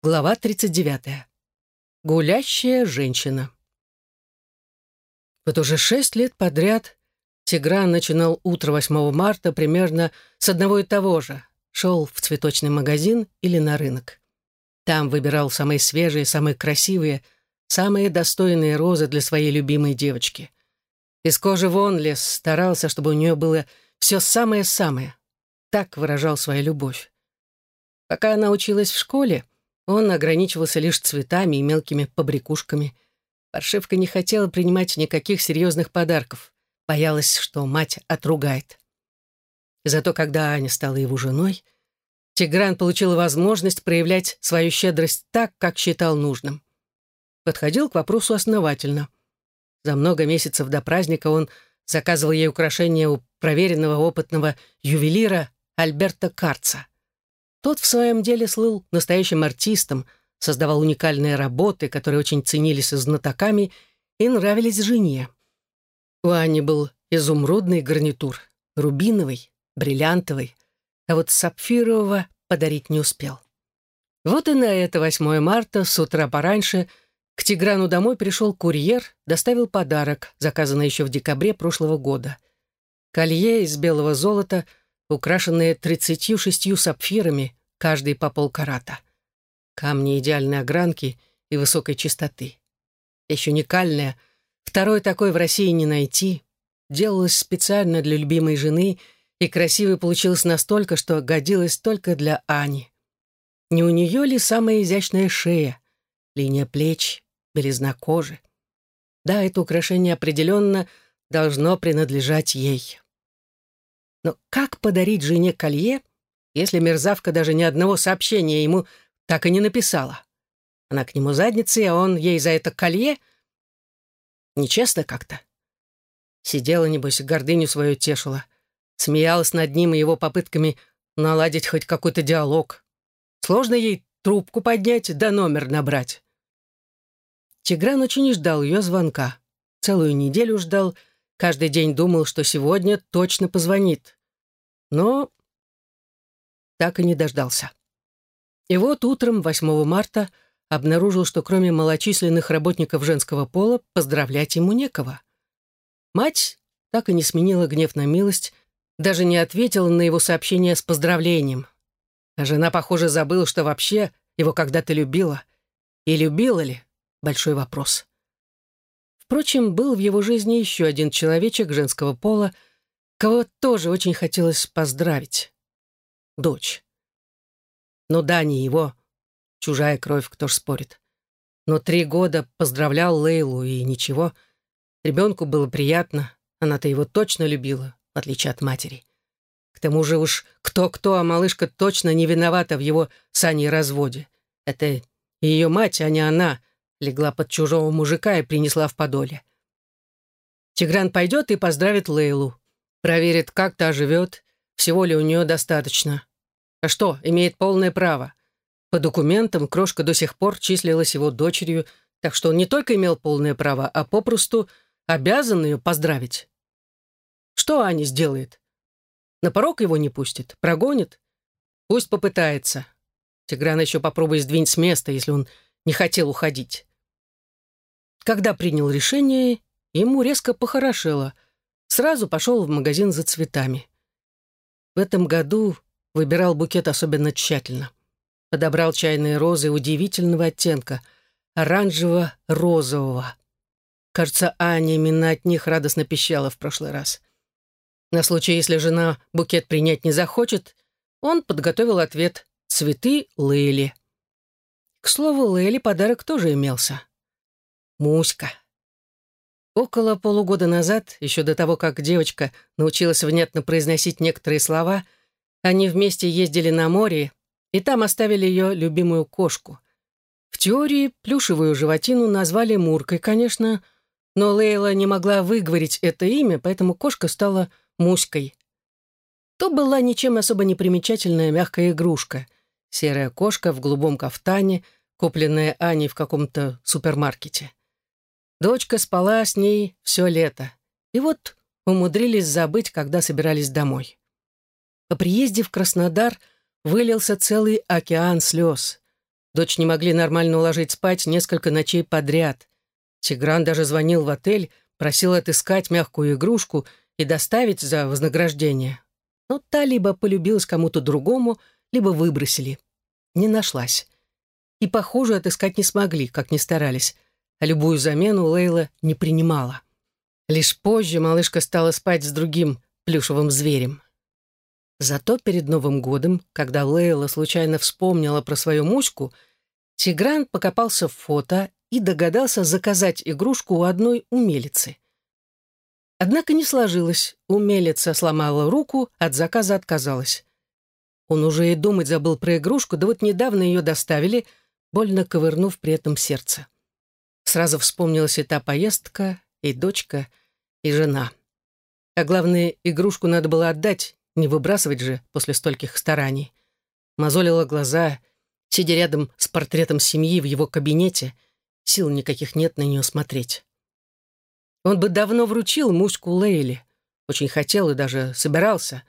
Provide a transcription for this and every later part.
Глава 39. Гулящая женщина. Вот уже шесть лет подряд Тигран начинал утро 8 марта примерно с одного и того же. Шел в цветочный магазин или на рынок. Там выбирал самые свежие, самые красивые, самые достойные розы для своей любимой девочки. Из кожи вон лез, старался, чтобы у нее было все самое-самое. Так выражал свою любовь. Пока она училась в школе, он ограничивался лишь цветами и мелкими побрякушками. Паршивка не хотела принимать никаких серьезных подарков. Боялась, что мать отругает. Зато когда Аня стала его женой, Тигран получил возможность проявлять свою щедрость так, как считал нужным. Подходил к вопросу основательно. За много месяцев до праздника он заказывал ей украшения у проверенного опытного ювелира Альберта Карца. Тот в своем деле слыл настоящим артистом, создавал уникальные работы, которые очень ценились знатоками и нравились жене. У Ани был изумрудный гарнитур, рубиновый, бриллиантовый, а вот сапфирового подарить не успел. Вот и на это 8 марта с утра пораньше к Тиграну домой пришел курьер, доставил подарок, заказанный еще в декабре прошлого года. Колье из белого золота — украшенные тридцатью шестью сапфирами, каждый по полкарата. Камни идеальной огранки и высокой чистоты. Еще уникальная, второй такой в России не найти, делалась специально для любимой жены и красивой получилась настолько, что годилась только для Ани. Не у нее ли самая изящная шея, линия плеч, белизна кожи? Да, это украшение определенно должно принадлежать ей. Но как подарить жене колье, если мерзавка даже ни одного сообщения ему так и не написала? Она к нему задницей, а он ей за это колье? Нечестно как-то. Сидела, небось, гордыню свою тешила. Смеялась над ним и его попытками наладить хоть какой-то диалог. Сложно ей трубку поднять да номер набрать. Тигран очень ждал ее звонка. Целую неделю ждал — Каждый день думал, что сегодня точно позвонит. Но так и не дождался. И вот утром 8 марта обнаружил, что кроме малочисленных работников женского пола поздравлять ему некого. Мать так и не сменила гнев на милость, даже не ответила на его сообщение с поздравлением. А жена, похоже, забыла, что вообще его когда-то любила. И любила ли? Большой вопрос. Впрочем, был в его жизни еще один человечек женского пола, кого тоже очень хотелось поздравить. Дочь. Но да, не его. Чужая кровь, кто ж спорит. Но три года поздравлял Лейлу, и ничего. Ребенку было приятно. Она-то его точно любила, в отличие от матери. К тому же уж кто-кто, а малышка точно не виновата в его с разводе. Это ее мать, а не она, легла под чужого мужика и принесла в подоле. Тигран пойдет и поздравит Лейлу. Проверит, как та живет, всего ли у нее достаточно. А что, имеет полное право. По документам крошка до сих пор числилась его дочерью, так что он не только имел полное право, а попросту обязан ее поздравить. Что Аня сделает? На порог его не пустит, прогонит? Пусть попытается. Тигран еще попробует сдвинуть с места, если он не хотел уходить. Когда принял решение, ему резко похорошело. Сразу пошел в магазин за цветами. В этом году выбирал букет особенно тщательно. Подобрал чайные розы удивительного оттенка, оранжево-розового. Кажется, Аня именно от них радостно пищала в прошлый раз. На случай, если жена букет принять не захочет, он подготовил ответ «Цветы Лейли». К слову, Лейли подарок тоже имелся. Муська. Около полугода назад, еще до того, как девочка научилась внятно произносить некоторые слова, они вместе ездили на море, и там оставили ее любимую кошку. В теории плюшевую животину назвали Муркой, конечно, но Лейла не могла выговорить это имя, поэтому кошка стала Муськой. То была ничем особо не примечательная мягкая игрушка. Серая кошка в голубом кафтане, купленная Аней в каком-то супермаркете. Дочка спала с ней все лето. И вот умудрились забыть, когда собирались домой. По приезде в Краснодар вылился целый океан слез. Дочь не могли нормально уложить спать несколько ночей подряд. Тигран даже звонил в отель, просил отыскать мягкую игрушку и доставить за вознаграждение. Но та либо полюбилась кому-то другому, либо выбросили. Не нашлась. И, похоже, отыскать не смогли, как ни старались, а любую замену Лейла не принимала. Лишь позже малышка стала спать с другим плюшевым зверем. Зато перед Новым годом, когда Лейла случайно вспомнила про свою муську, Тигран покопался в фото и догадался заказать игрушку у одной умелицы. Однако не сложилось, умелица сломала руку, от заказа отказалась. Он уже и думать забыл про игрушку, да вот недавно ее доставили, больно ковырнув при этом сердце. Сразу вспомнилась и та поездка, и дочка, и жена. А главное, игрушку надо было отдать, не выбрасывать же после стольких стараний. Мозолила глаза, Сидя рядом с портретом семьи в его кабинете, сил никаких нет на нее смотреть. Он бы давно вручил муську Лейли. Очень хотел и даже собирался.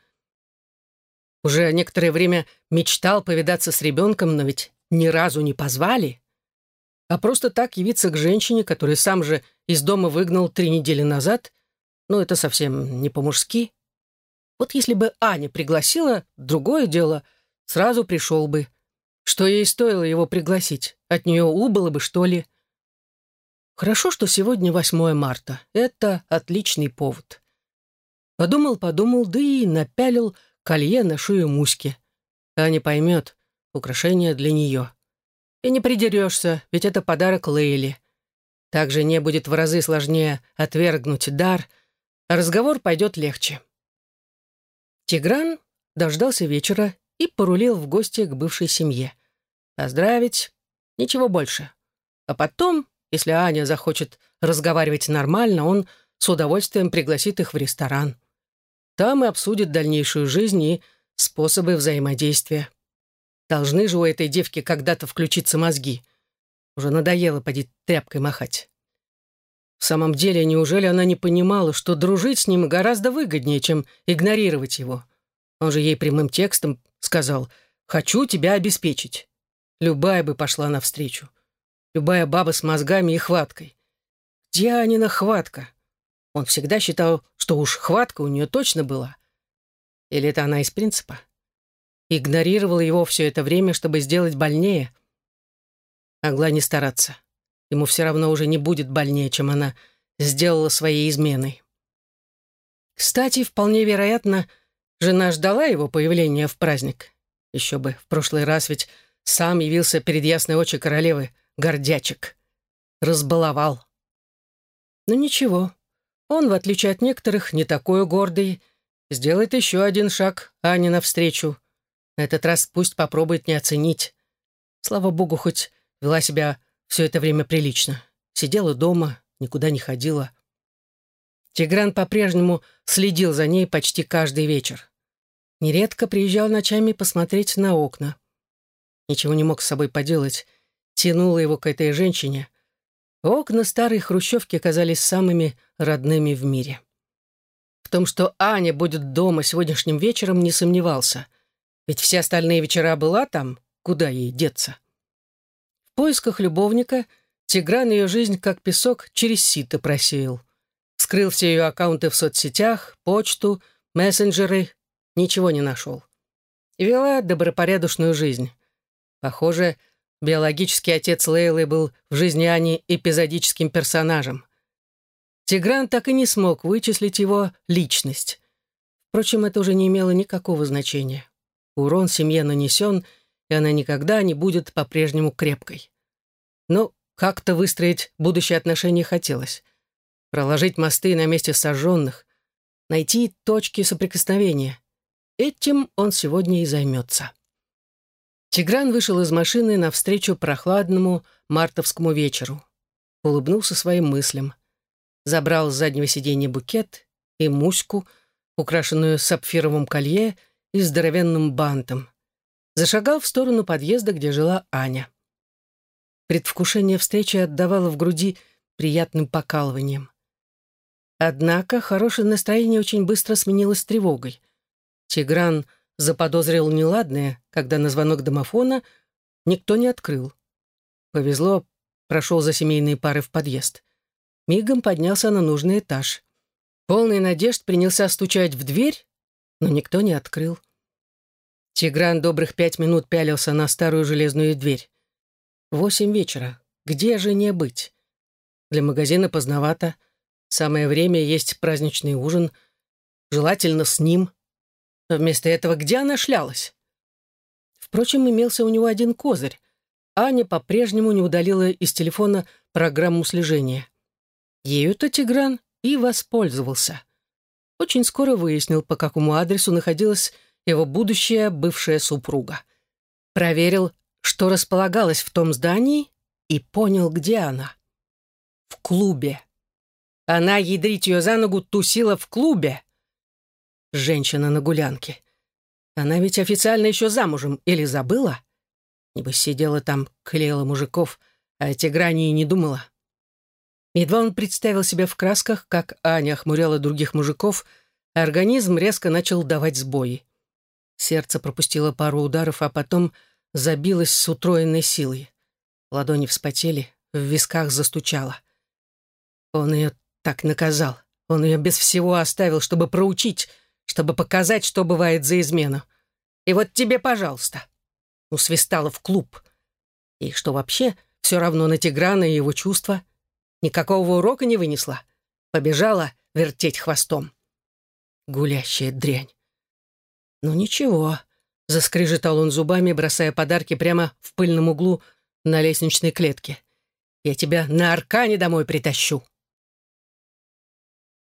Уже некоторое время мечтал повидаться с ребенком, но ведь ни разу не позвали. А просто так явиться к женщине, которую сам же из дома выгнал три недели назад, ну, это совсем не по-мужски. Вот если бы Аня пригласила, другое дело, сразу пришел бы — что ей стоило его пригласить? От нее убыло бы, что ли? Хорошо, что сегодня 8 марта. Это отличный повод. Подумал-подумал, да и напялил колье на шею Муськи. Аня поймет, украшение для нее. И не придерешься, ведь это подарок Лейли. Также не будет в разы сложнее отвергнуть дар, а разговор пойдет легче. Тигран дождался вечера и порулил в гости к бывшей семье. Поздравить, ничего больше. А потом, если Аня захочет разговаривать нормально, он с удовольствием пригласит их в ресторан. Там и обсудит дальнейшую жизнь и способы взаимодействия. Должны же у этой девки когда-то включиться мозги. Уже надоело поди тряпкой махать. В самом деле, неужели она не понимала, что дружить с ним гораздо выгоднее, чем игнорировать его? Он же ей прямым текстом сказал «хочу тебя обеспечить». Любая бы пошла навстречу. Любая баба с мозгами и хваткой. Где Анина хватка? Он всегда считал, что уж хватка у нее точно была. Или это она из принципа? Игнорировала его все это время, чтобы сделать больнее. Могла не стараться. Ему все равно уже не будет больнее, чем она сделала своей изменой. Кстати, вполне вероятно, жена ждала его появления в праздник. Еще бы, в прошлый раз ведь сам явился перед ясной очи королевы, гордячек. Разбаловал. Но ничего, он, в отличие от некоторых, не такой гордый, сделает еще один шаг Ане навстречу. На этот раз пусть попробует не оценить. Слава богу, хоть вела себя все это время прилично. Сидела дома, никуда не ходила. Тигран по-прежнему следил за ней почти каждый вечер. Нередко приезжал ночами посмотреть на окна. Ничего не мог с собой поделать. Тянуло его к этой женщине. Окна старой хрущевки казались самыми родными в мире. В том, что Аня будет дома сегодняшним вечером, не сомневался. Ведь все остальные вечера была там, куда ей деться. В поисках любовника Тигран ее жизнь, как песок, через сито просеял. Скрыл все ее аккаунты в соцсетях, почту, мессенджеры, ничего не нашел. Вела добропорядочную жизнь. Похоже, биологический отец Лейлы был в жизни Ани эпизодическим персонажем. Тигран так и не смог вычислить его личность. Впрочем, это уже не имело никакого значения. Урон семье нанесен, и она никогда не будет по-прежнему крепкой. Но как-то выстроить будущие отношения хотелось. Проложить мосты на месте сожженных, найти точки соприкосновения. Этим он сегодня и займется. Тигран вышел из машины навстречу прохладному мартовскому вечеру. Улыбнулся своим мыслям. Забрал с заднего сиденья букет и муську, украшенную сапфировым колье и здоровенным бантом. Зашагал в сторону подъезда, где жила Аня. Предвкушение встречи отдавало в груди приятным покалыванием. Однако хорошее настроение очень быстро сменилось тревогой. Тигран — заподозрил неладное, когда на звонок домофона никто не открыл, Повезло, прошел за семейные пары в подъезд. Мигом поднялся на нужный этаж. Полный надежд принялся стучать в дверь, но никто не открыл. Тигран добрых пять минут пялился на старую железную дверь. Восемь вечера. Где же не быть? Для магазина поздновато. Самое время есть праздничный ужин. Желательно с ним. Но вместо этого где она шлялась? Впрочем, имелся у него один козырь. Аня по-прежнему не удалила из телефона программу слежения. Ею-то Тигран и воспользовался. Очень скоро выяснил, по какому адресу находилась его будущая бывшая супруга. Проверил, что располагалось в том здании, и понял, где она. В клубе. Она, ядрить ее за ногу, тусила в клубе. Женщина на гулянке. Она ведь официально еще замужем, или забыла? Небось, сидела там, клеила мужиков, а о Тигране и не думала. Едва он представил себя в красках, как Аня охмуряла других мужиков, организм резко начал давать сбои. Сердце пропустило пару ударов, а потом забилось с утроенной силой. Ладони вспотели, в висках застучало. Он ее так наказал. Он ее без всего оставил, чтобы проучить, чтобы показать, что бывает за измену. И вот тебе, пожалуйста. Усвистала в клуб. И что вообще, все равно на Тиграна и его чувства. Никакого урока не вынесла. Побежала вертеть хвостом. Гулящая дрянь. Ну ничего, заскрежетал он зубами, бросая подарки прямо в пыльном углу на лестничной клетке. Я тебя на аркане домой притащу.